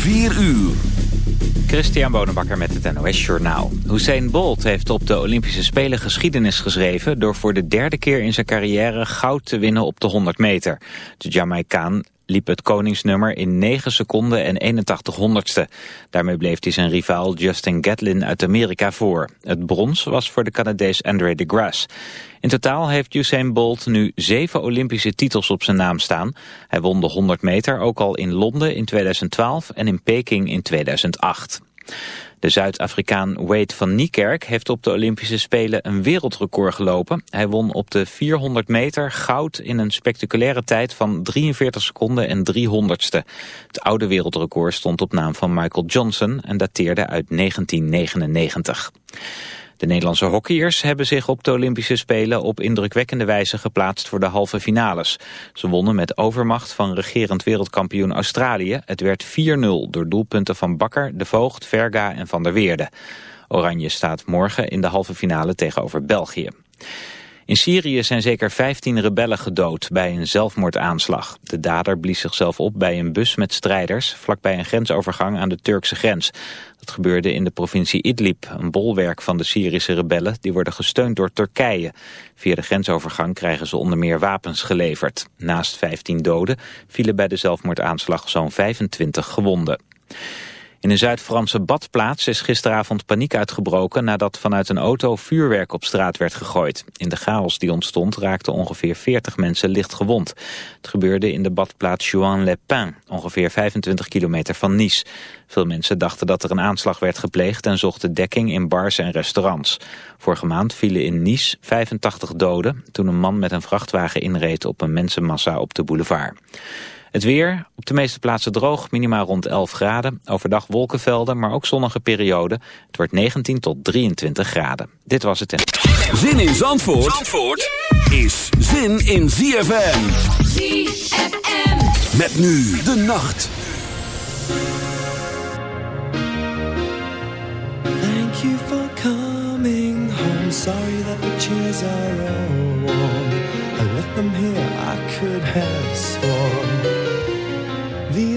4 uur. Christian Bonenbakker met het NOS Journaal. Hussein Bolt heeft op de Olympische Spelen geschiedenis geschreven... door voor de derde keer in zijn carrière goud te winnen op de 100 meter. De Jamaicaan liep het koningsnummer in 9 seconden en 81 honderdste. Daarmee bleef hij zijn rivaal Justin Gatlin uit Amerika voor. Het brons was voor de Canadees Andre de Grasse. In totaal heeft Usain Bolt nu zeven Olympische titels op zijn naam staan. Hij won de 100 meter ook al in Londen in 2012 en in Peking in 2008. De Zuid-Afrikaan Wade van Niekerk heeft op de Olympische Spelen een wereldrecord gelopen. Hij won op de 400 meter goud in een spectaculaire tijd van 43 seconden en 300ste. Het oude wereldrecord stond op naam van Michael Johnson en dateerde uit 1999. De Nederlandse hockeyers hebben zich op de Olympische Spelen op indrukwekkende wijze geplaatst voor de halve finales. Ze wonnen met overmacht van regerend wereldkampioen Australië. Het werd 4-0 door doelpunten van Bakker, De Voogd, Verga en Van der Weerde. Oranje staat morgen in de halve finale tegenover België. In Syrië zijn zeker 15 rebellen gedood bij een zelfmoordaanslag. De dader blies zichzelf op bij een bus met strijders... vlakbij een grensovergang aan de Turkse grens. Dat gebeurde in de provincie Idlib, een bolwerk van de Syrische rebellen... die worden gesteund door Turkije. Via de grensovergang krijgen ze onder meer wapens geleverd. Naast 15 doden vielen bij de zelfmoordaanslag zo'n 25 gewonden. In een Zuid-Franse badplaats is gisteravond paniek uitgebroken nadat vanuit een auto vuurwerk op straat werd gegooid. In de chaos die ontstond raakten ongeveer 40 mensen licht gewond. Het gebeurde in de badplaats Juan-les-Pins, ongeveer 25 kilometer van Nice. Veel mensen dachten dat er een aanslag werd gepleegd en zochten dekking in bars en restaurants. Vorige maand vielen in Nice 85 doden toen een man met een vrachtwagen inreed op een mensenmassa op de boulevard. Het weer, op de meeste plaatsen droog, minimaal rond 11 graden. Overdag wolkenvelden, maar ook zonnige perioden. Het wordt 19 tot 23 graden. Dit was het. Zin in Zandvoort, Zandvoort is zin in ZFM. ZFM. Met nu de nacht. Thank you for coming home. Sorry that the chairs are all warm. I left them here, I could have sworn.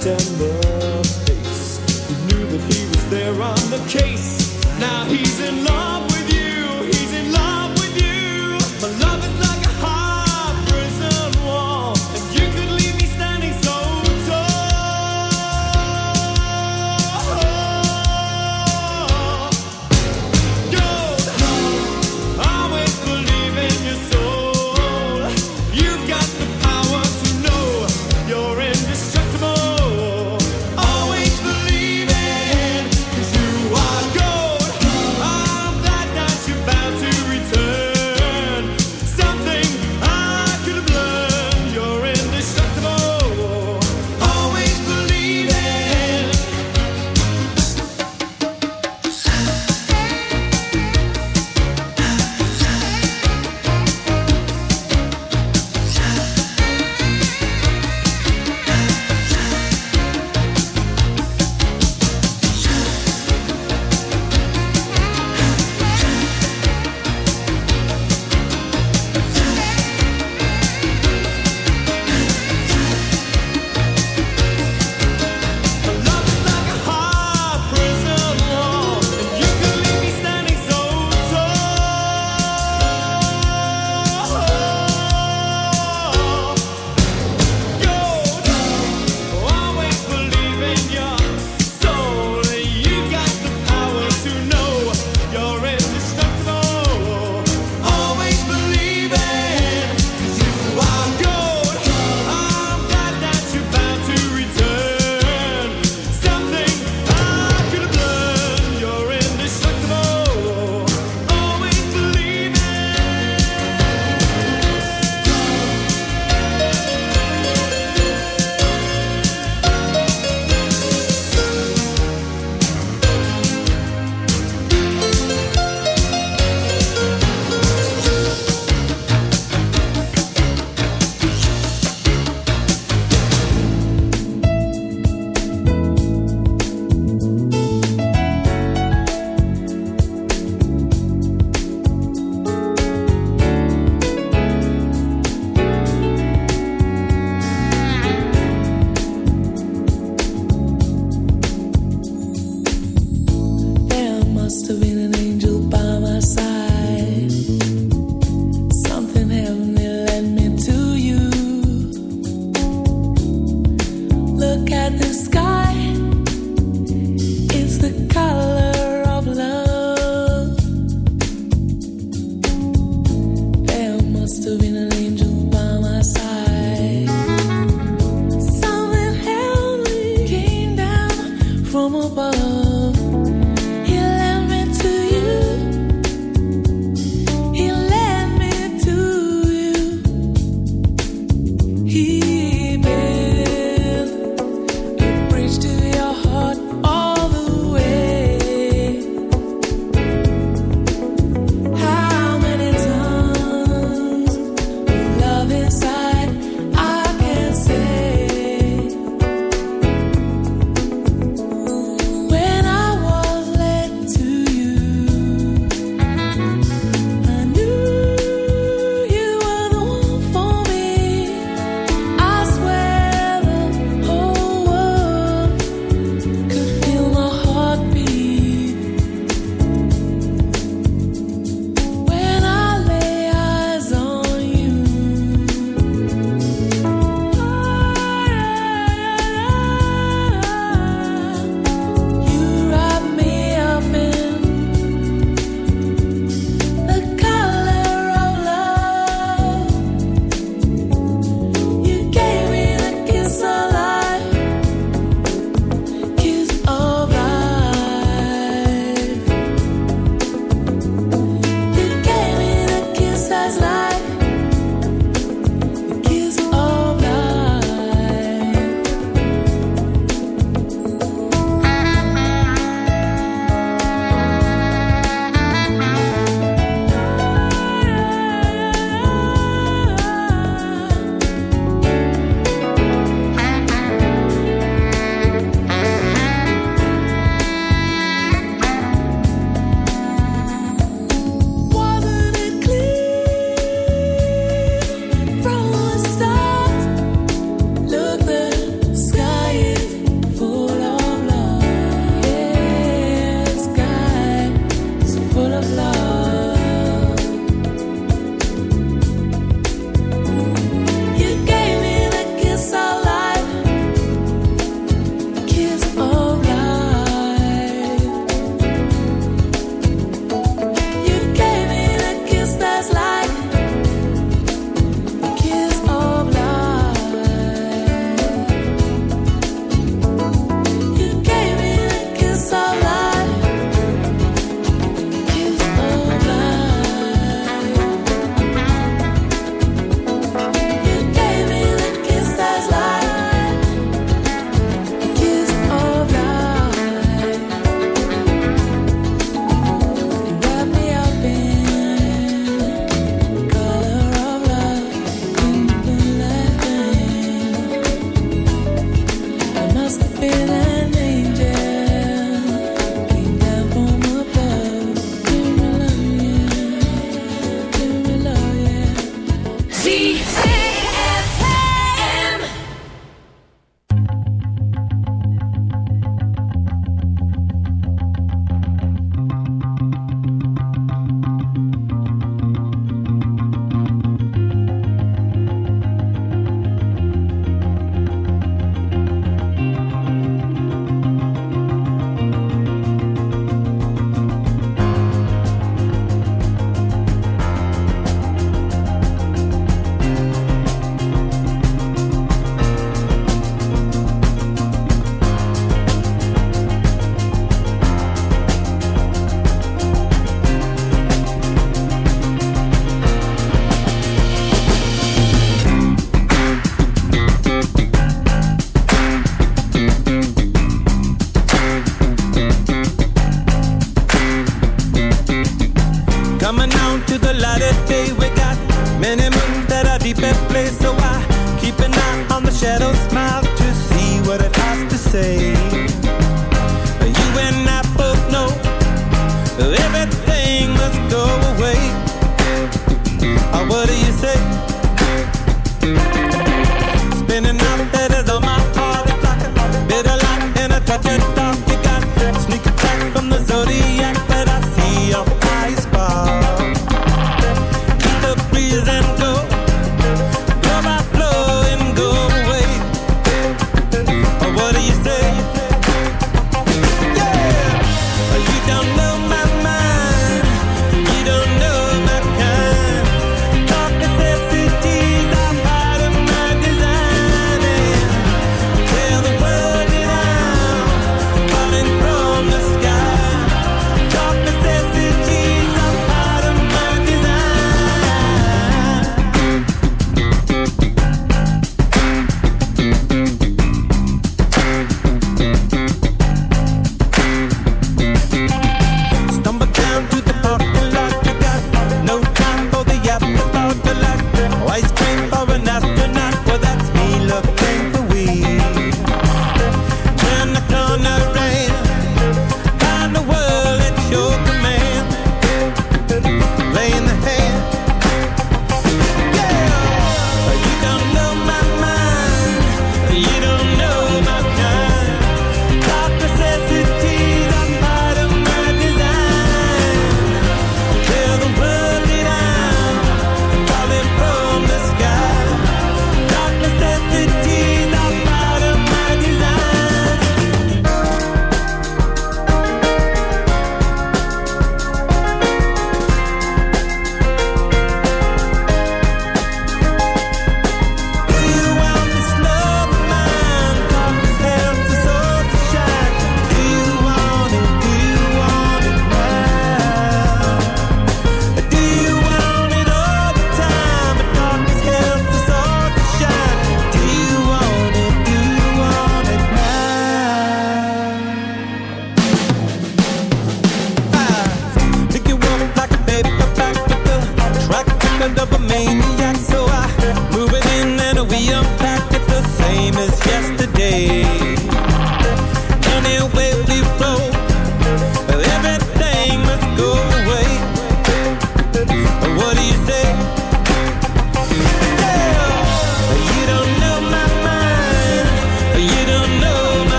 the face who knew that he was there on the case.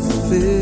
Streets of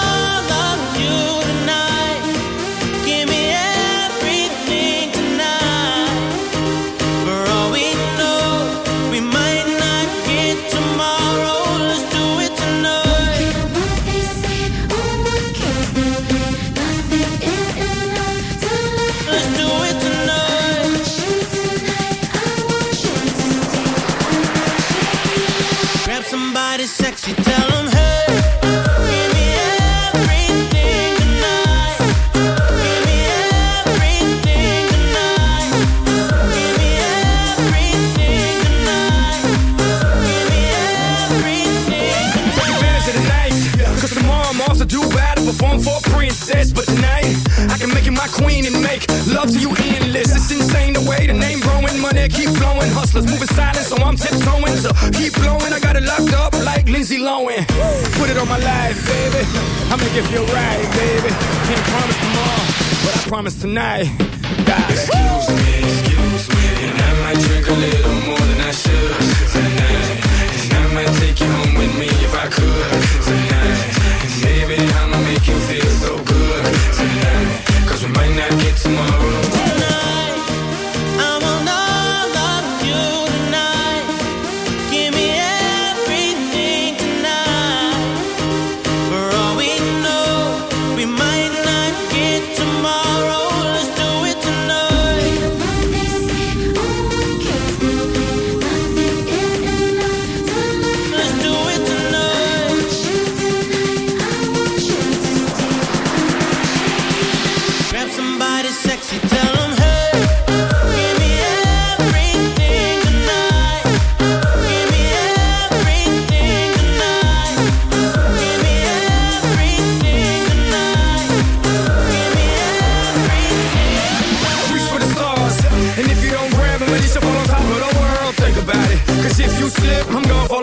tonight.